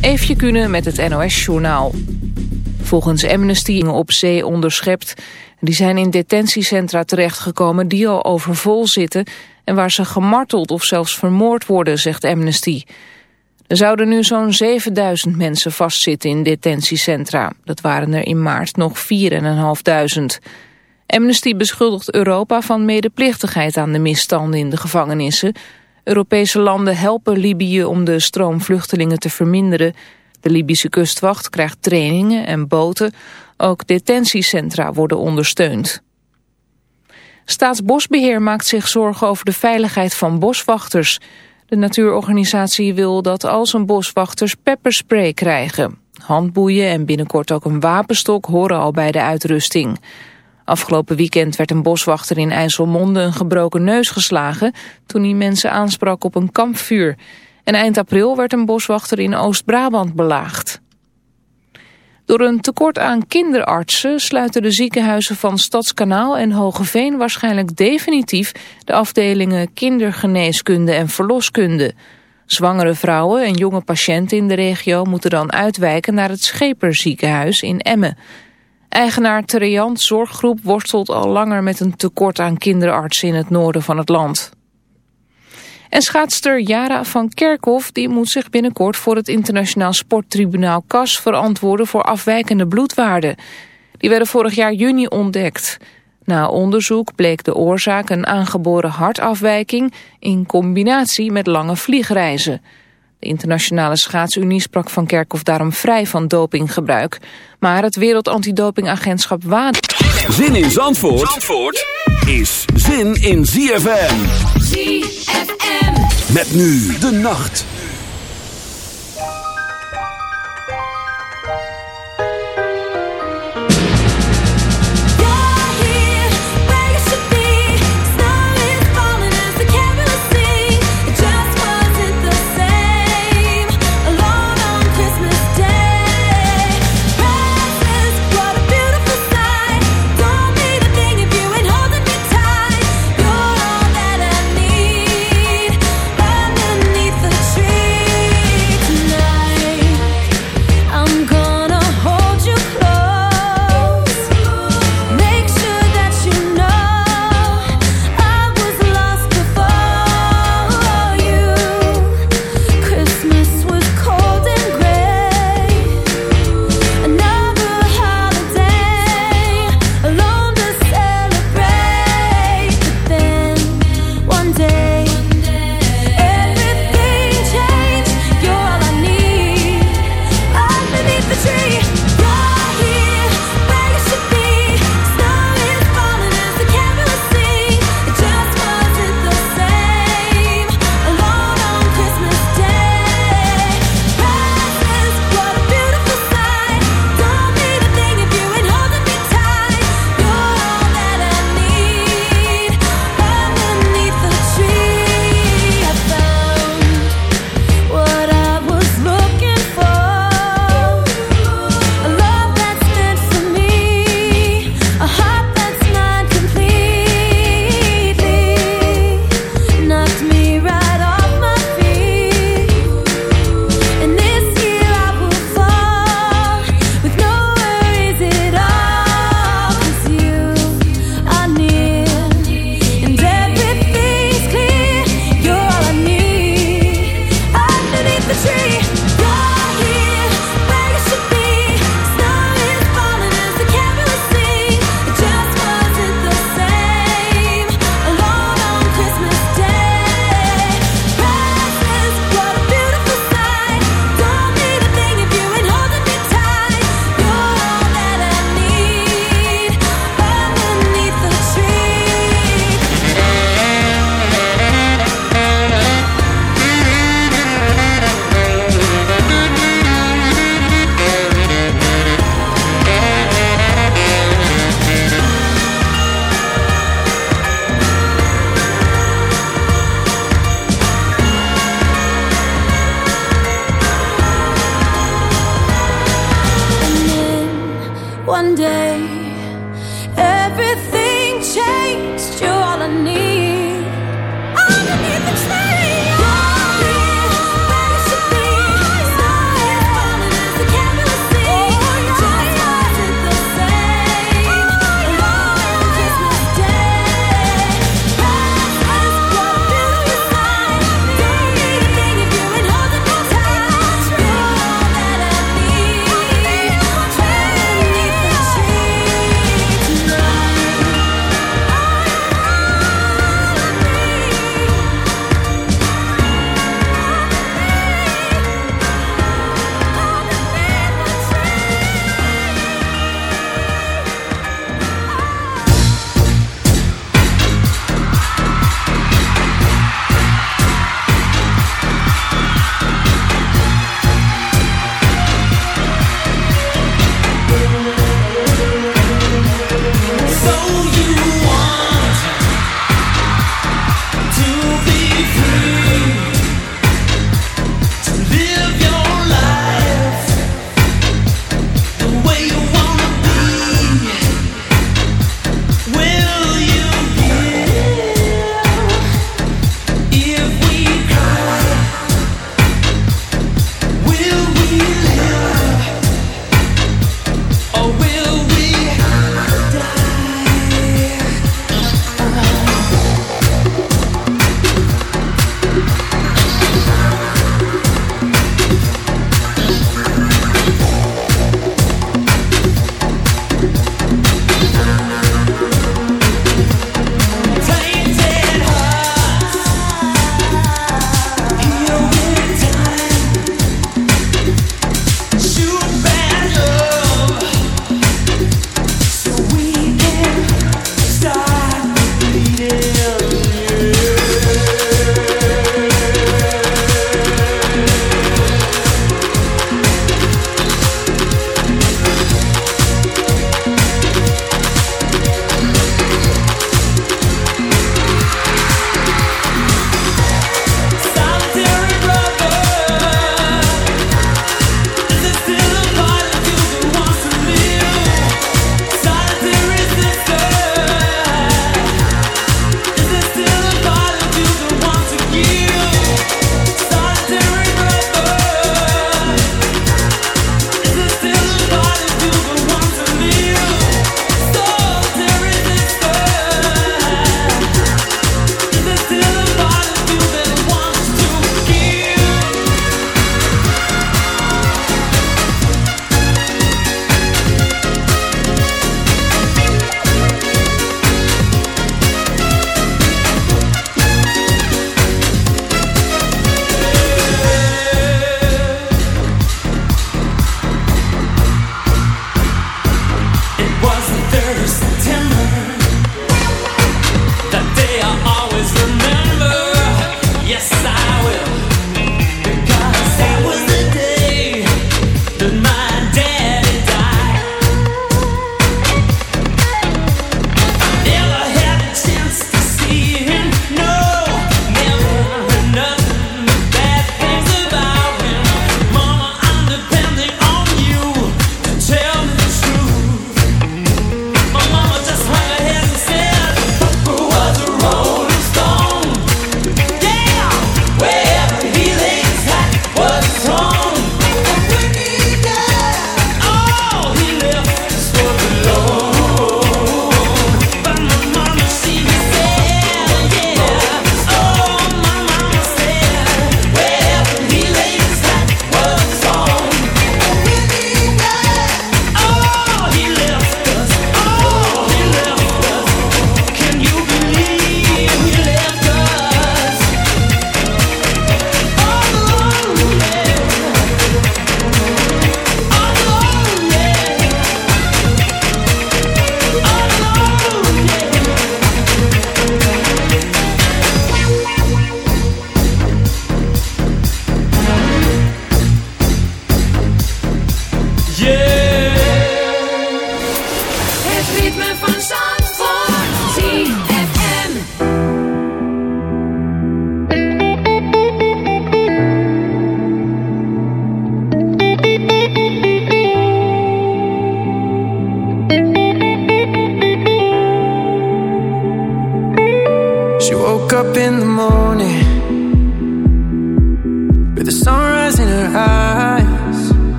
Eefje Kunnen met het NOS-journaal. Volgens Amnesty op zee onderschept. Die zijn in detentiecentra terechtgekomen die al overvol zitten... en waar ze gemarteld of zelfs vermoord worden, zegt Amnesty. Er zouden nu zo'n 7000 mensen vastzitten in detentiecentra. Dat waren er in maart nog 4.500. Amnesty beschuldigt Europa van medeplichtigheid aan de misstanden in de gevangenissen... Europese landen helpen Libië om de stroom vluchtelingen te verminderen. De Libische kustwacht krijgt trainingen en boten. Ook detentiecentra worden ondersteund. Staatsbosbeheer maakt zich zorgen over de veiligheid van boswachters. De natuurorganisatie wil dat al zijn boswachters pepperspray krijgen. Handboeien en binnenkort ook een wapenstok horen al bij de uitrusting. Afgelopen weekend werd een boswachter in IJsselmonde een gebroken neus geslagen toen hij mensen aansprak op een kampvuur. En eind april werd een boswachter in Oost-Brabant belaagd. Door een tekort aan kinderartsen sluiten de ziekenhuizen van Stadskanaal en Hogeveen waarschijnlijk definitief de afdelingen kindergeneeskunde en verloskunde. Zwangere vrouwen en jonge patiënten in de regio moeten dan uitwijken naar het Scheperziekenhuis in Emmen. Eigenaar Teriant Zorggroep worstelt al langer met een tekort aan kinderartsen in het noorden van het land. En schaatster Jara van Kerkhoff die moet zich binnenkort voor het internationaal sporttribunaal CAS verantwoorden voor afwijkende bloedwaarden. Die werden vorig jaar juni ontdekt. Na onderzoek bleek de oorzaak een aangeboren hartafwijking in combinatie met lange vliegreizen. De internationale schaatsunie sprak Van Kerkhoff daarom vrij van dopinggebruik. Maar het Wereld Antidopingagentschap waan. Zin in Zandvoort, Zandvoort is zin in ZFM. ZFM. Met nu de nacht.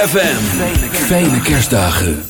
ZFM. Fijne kerstdagen.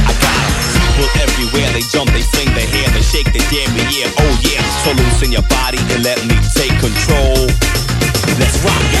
People everywhere, they jump, they fling their hair, they shake their damn yeah, oh yeah. So loosen your body and let me take control. Let's rock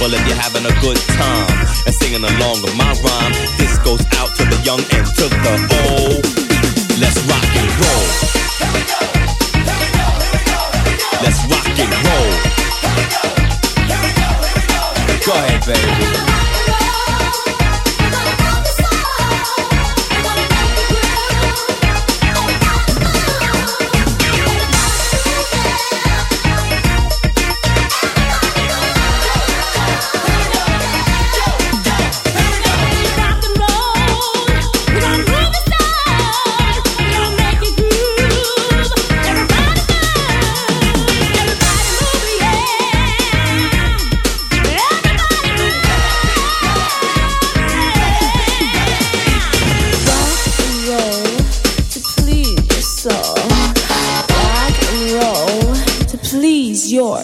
Well, if you're having a good time and singing along with my rhyme. This goes out to the young and to the old.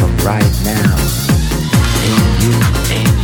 from right now. In you, in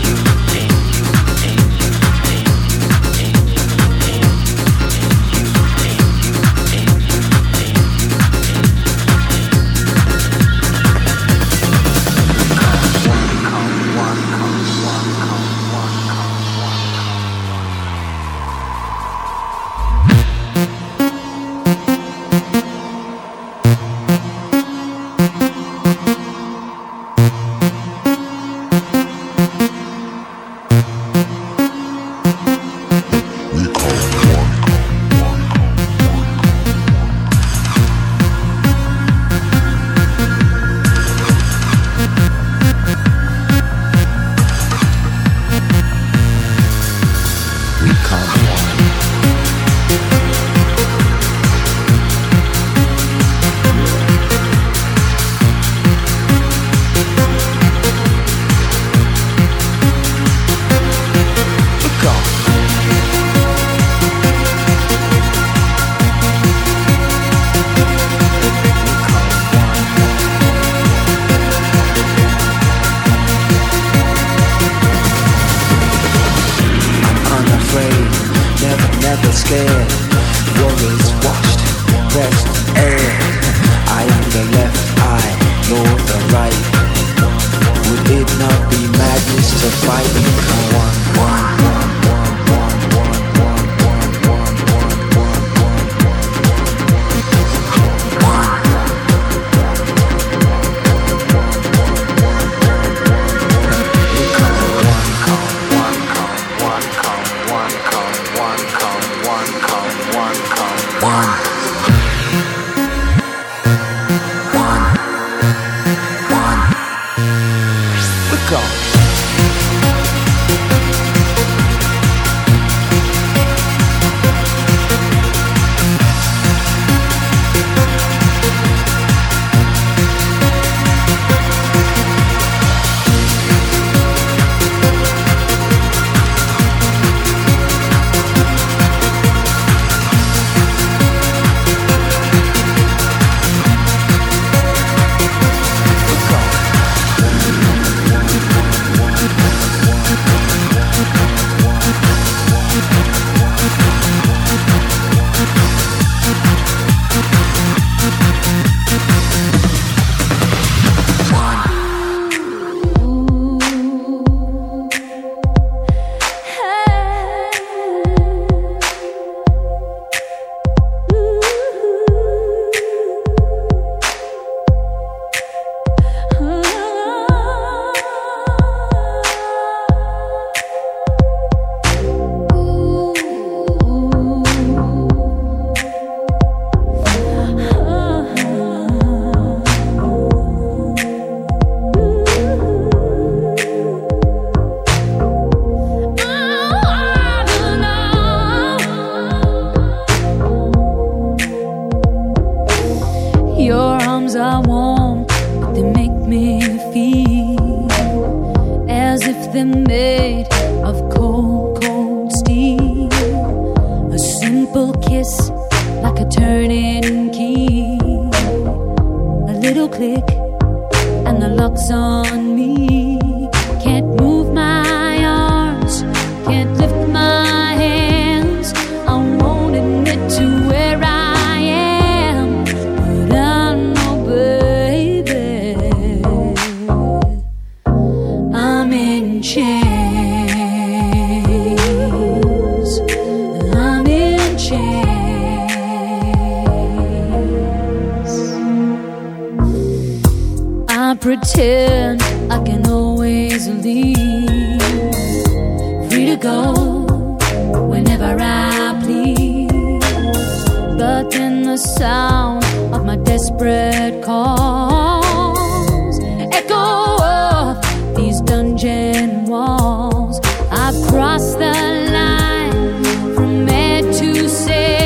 pretend I can always leave. Free to go whenever I please. But in the sound of my desperate calls, echo of these dungeon walls, I've crossed the line from mad to say.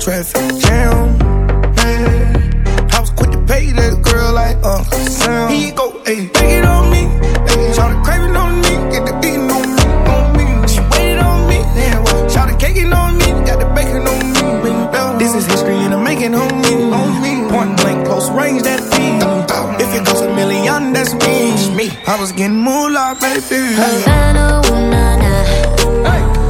traffic jam. Man. I was quick to pay that girl like Uncle Sam. He go, hey, take it on me. Ayy, try to craving on me, get the eating on me, on me. She waited on me, yeah, well, try to caking on me, got the bacon on me. This is history and I'm making on me, on me. Point blank, close range, that feed. If it goes a million, that's me. I was getting moolah, baby. Havana, ooh, nah, nah. Hey.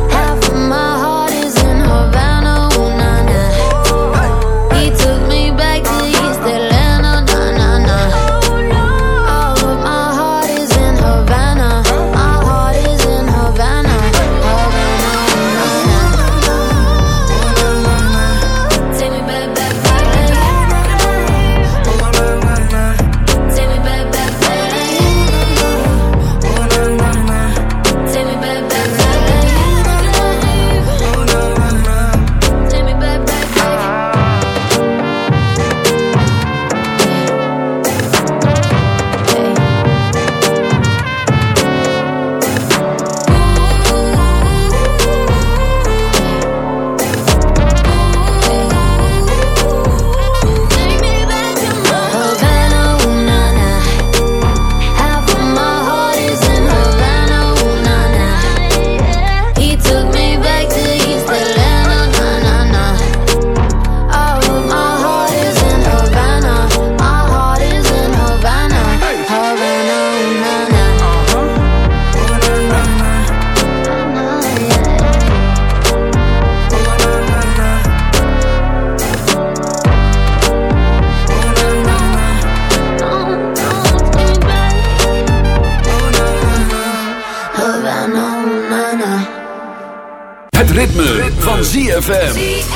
ZFM.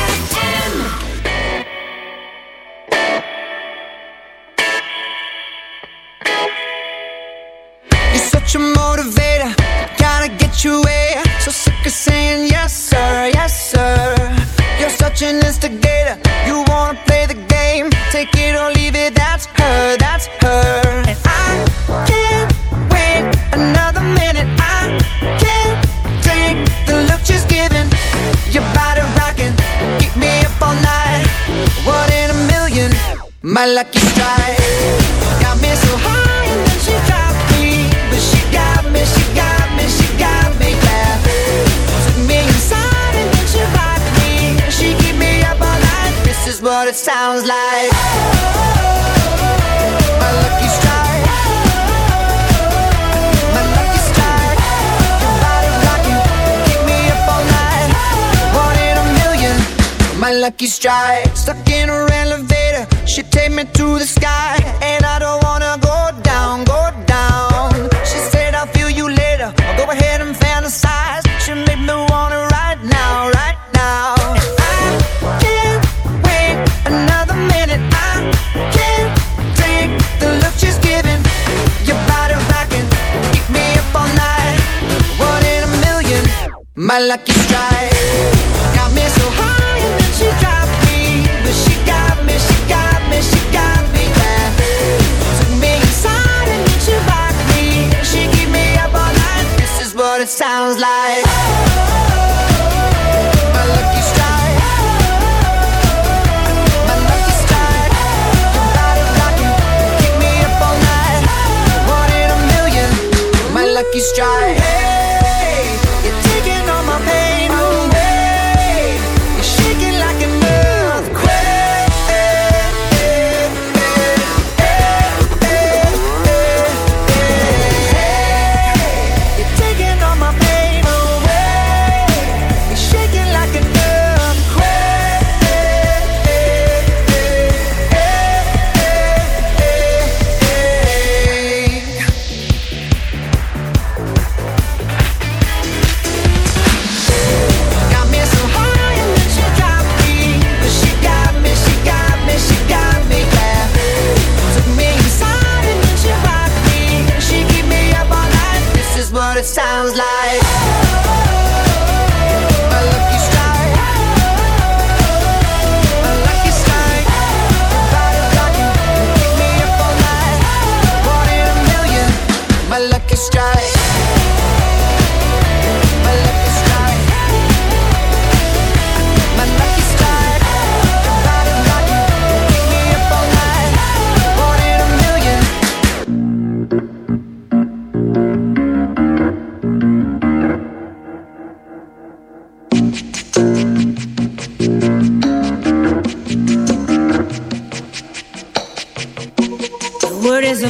Lucky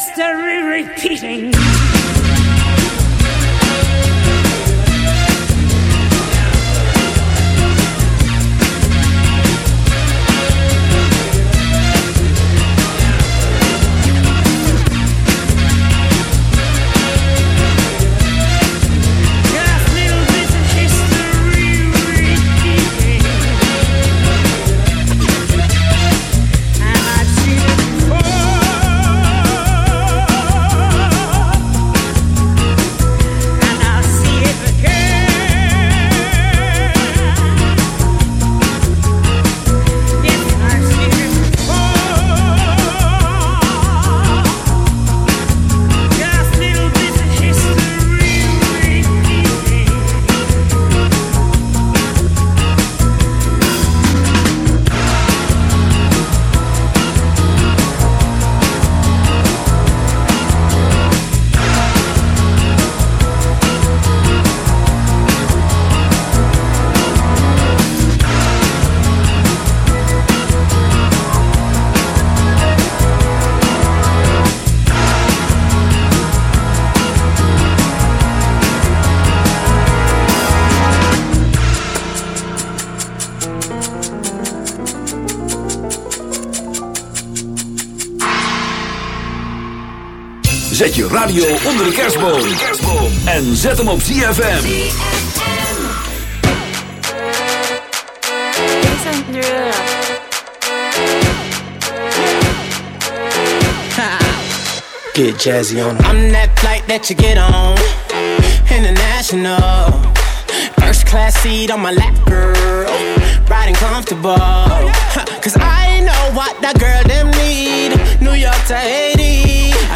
History repeating. Radio onder de kerstboom. En zet hem op ZFM. Get jazzy on. I'm that flight that you get on. International. First class seat on my lap, girl. Riding comfortable. Cause I know what that girl them need. New York to Haiti.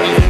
Talk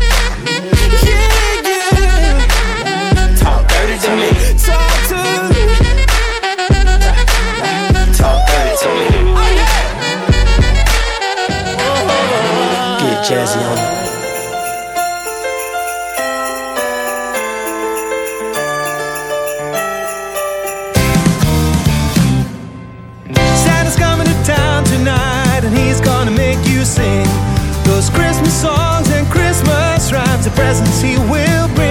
Presents he will bring